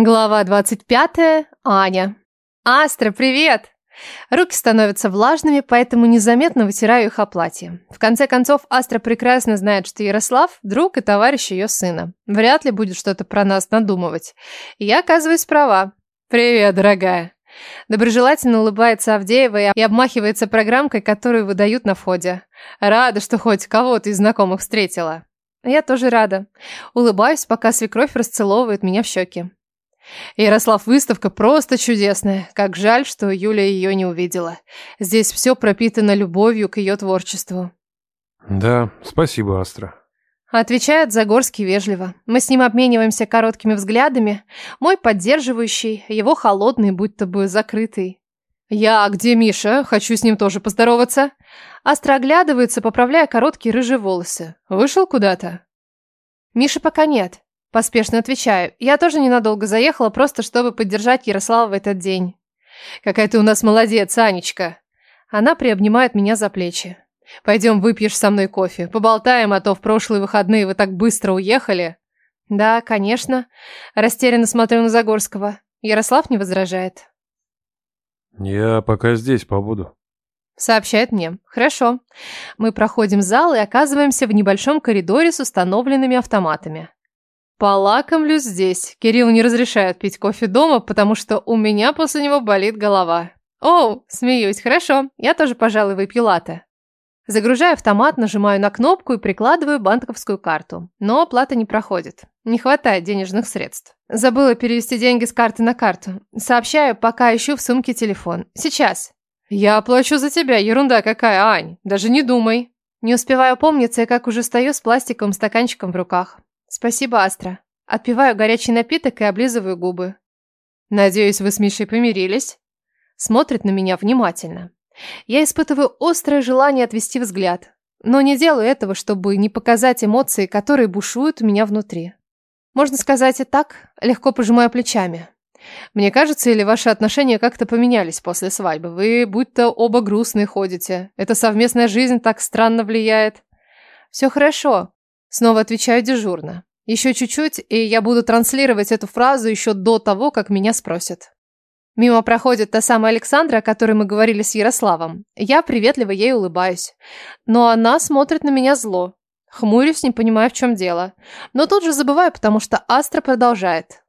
Глава 25. Аня. Астра, привет! Руки становятся влажными, поэтому незаметно вытираю их о платье. В конце концов, Астра прекрасно знает, что Ярослав – друг и товарищ ее сына. Вряд ли будет что-то про нас надумывать. Я оказываюсь права. «Привет, дорогая!» Доброжелательно улыбается Авдеева и обмахивается программкой, которую выдают на входе. Рада, что хоть кого-то из знакомых встретила. Я тоже рада. Улыбаюсь, пока свекровь расцеловывает меня в щеки. Ярослав, выставка просто чудесная. Как жаль, что Юля ее не увидела. Здесь все пропитано любовью к ее творчеству. Да, спасибо, Астра. Отвечает Загорский вежливо. Мы с ним обмениваемся короткими взглядами. Мой поддерживающий, его холодный, будто бы закрытый. «Я где Миша? Хочу с ним тоже поздороваться». Астра оглядывается, поправляя короткие рыжие волосы. «Вышел куда-то?» «Миши пока нет», – поспешно отвечаю. «Я тоже ненадолго заехала, просто чтобы поддержать Ярослава в этот день». «Какая ты у нас молодец, Анечка!» Она приобнимает меня за плечи. Пойдем выпьешь со мной кофе. Поболтаем, а то в прошлые выходные вы так быстро уехали. Да, конечно. Растерянно смотрю на Загорского. Ярослав не возражает. Я пока здесь побуду. Сообщает мне. Хорошо. Мы проходим зал и оказываемся в небольшом коридоре с установленными автоматами. Полакомлюсь здесь. Кирилл не разрешает пить кофе дома, потому что у меня после него болит голова. Оу, смеюсь. Хорошо. Я тоже, пожалуй, выпью латте. Загружаю автомат, нажимаю на кнопку и прикладываю банковскую карту. Но оплата не проходит. Не хватает денежных средств. Забыла перевести деньги с карты на карту. Сообщаю, пока ищу в сумке телефон. Сейчас. Я оплачу за тебя, ерунда какая, Ань. Даже не думай. Не успеваю помниться, как уже стою с пластиковым стаканчиком в руках. Спасибо, Астра. Отпиваю горячий напиток и облизываю губы. Надеюсь, вы с Мишей помирились? Смотрит на меня внимательно. Я испытываю острое желание отвести взгляд, но не делаю этого, чтобы не показать эмоции, которые бушуют у меня внутри. Можно сказать и так, легко пожимая плечами. Мне кажется, или ваши отношения как-то поменялись после свадьбы? Вы будто оба грустные ходите. Эта совместная жизнь так странно влияет. Все хорошо. Снова отвечаю дежурно. Еще чуть-чуть, и я буду транслировать эту фразу еще до того, как меня спросят. Мимо проходит та самая Александра, о которой мы говорили с Ярославом. Я приветливо ей улыбаюсь. Но она смотрит на меня зло. Хмурюсь, не понимая, в чем дело. Но тут же забываю, потому что Астра продолжает.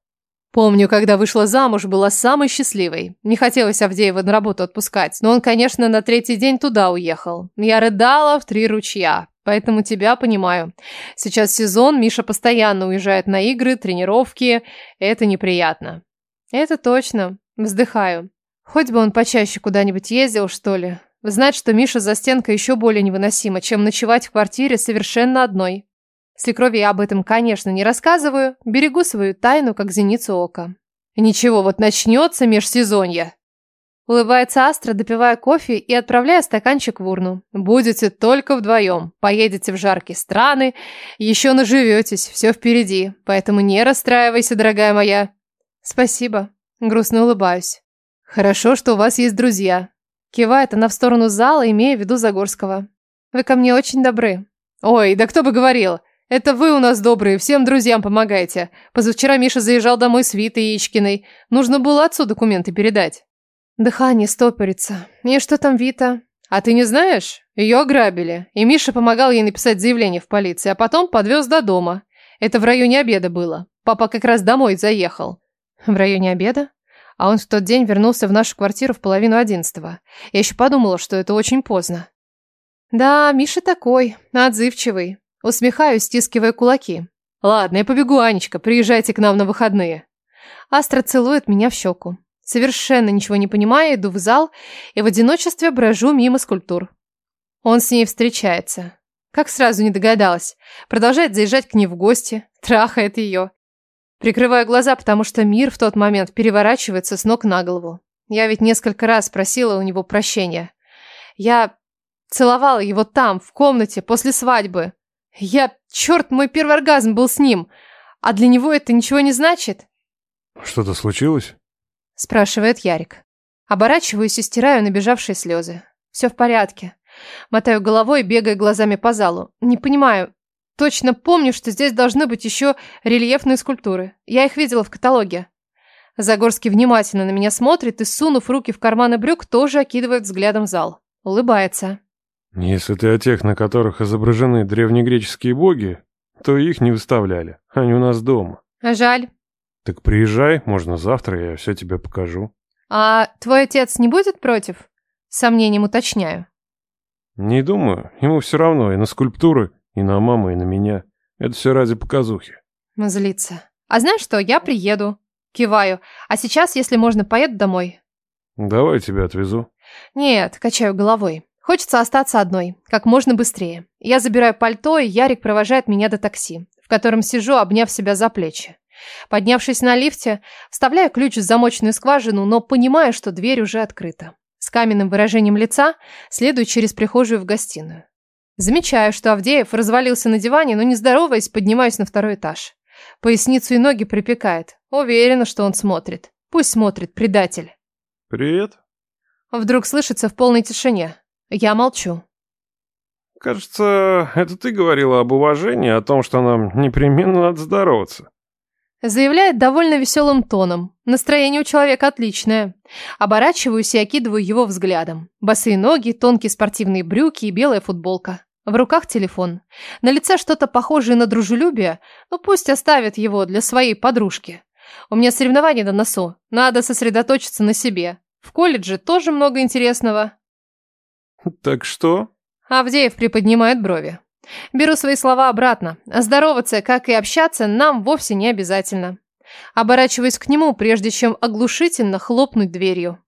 Помню, когда вышла замуж, была самой счастливой. Не хотелось Авдеева на работу отпускать, но он, конечно, на третий день туда уехал. Я рыдала в три ручья, поэтому тебя понимаю. Сейчас сезон, Миша постоянно уезжает на игры, тренировки. Это неприятно. Это точно. Вздыхаю. Хоть бы он почаще куда-нибудь ездил, что ли. Знать, что Миша за стенкой еще более невыносимо, чем ночевать в квартире совершенно одной. Свекрови я об этом, конечно, не рассказываю, берегу свою тайну, как зеницу ока. Ничего, вот начнется межсезонье. Улыбается Астра, допивая кофе и отправляя стаканчик в урну. Будете только вдвоем, поедете в жаркие страны, еще наживетесь, все впереди, поэтому не расстраивайся, дорогая моя. Спасибо. Грустно улыбаюсь. «Хорошо, что у вас есть друзья». Кивает она в сторону зала, имея в виду Загорского. «Вы ко мне очень добры». «Ой, да кто бы говорил! Это вы у нас добрые, всем друзьям помогаете. Позавчера Миша заезжал домой с Витой Яичкиной. Нужно было отцу документы передать». Дыхание стопорится. «И что там Вита?» «А ты не знаешь? Ее ограбили. И Миша помогал ей написать заявление в полиции, а потом подвез до дома. Это в районе обеда было. Папа как раз домой заехал. В районе обеда? А он в тот день вернулся в нашу квартиру в половину одиннадцатого. Я еще подумала, что это очень поздно. Да, Миша такой, отзывчивый. Усмехаюсь, стискивая кулаки. Ладно, я побегу, Анечка, приезжайте к нам на выходные. Астра целует меня в щеку. Совершенно ничего не понимая, иду в зал и в одиночестве брожу мимо скульптур. Он с ней встречается. Как сразу не догадалась. Продолжает заезжать к ней в гости, трахает ее. Прикрываю глаза, потому что мир в тот момент переворачивается с ног на голову. Я ведь несколько раз просила у него прощения. Я целовала его там, в комнате, после свадьбы. Я, черт, мой первый оргазм был с ним. А для него это ничего не значит? Что-то случилось? Спрашивает Ярик. Оборачиваюсь и стираю набежавшие слезы. Все в порядке. Мотаю головой, бегая глазами по залу. Не понимаю, Точно помню, что здесь должны быть еще рельефные скульптуры. Я их видела в каталоге. Загорский внимательно на меня смотрит и, сунув руки в карманы брюк, тоже окидывает взглядом зал. Улыбается. Если ты о тех, на которых изображены древнегреческие боги, то их не выставляли. Они у нас дома. Жаль. Так приезжай, можно завтра, я все тебе покажу. А твой отец не будет против? С сомнением уточняю. Не думаю, ему все равно и на скульптуры, и на маму, и на меня. Это все ради показухи. Злится. А знаешь что, я приеду. Киваю. А сейчас, если можно, поеду домой. Давай тебя отвезу. Нет, качаю головой. Хочется остаться одной, как можно быстрее. Я забираю пальто, и Ярик провожает меня до такси, в котором сижу, обняв себя за плечи. Поднявшись на лифте, вставляю ключ в замочную скважину, но понимаю, что дверь уже открыта. С каменным выражением лица следую через прихожую в гостиную. Замечаю, что Авдеев развалился на диване, но не здороваясь, поднимаюсь на второй этаж. Поясницу и ноги припекает. Уверена, что он смотрит. Пусть смотрит, предатель. Привет. Вдруг слышится в полной тишине. Я молчу. Кажется, это ты говорила об уважении, о том, что нам непременно надо здороваться. Заявляет довольно веселым тоном. Настроение у человека отличное. Оборачиваюсь и окидываю его взглядом. Босые ноги, тонкие спортивные брюки и белая футболка. В руках телефон. На лице что-то похожее на дружелюбие, но пусть оставит его для своей подружки. У меня соревнования на носу. Надо сосредоточиться на себе. В колледже тоже много интересного. Так что? Авдеев приподнимает брови. Беру свои слова обратно. Здороваться, как и общаться, нам вовсе не обязательно. Оборачиваюсь к нему, прежде чем оглушительно хлопнуть дверью.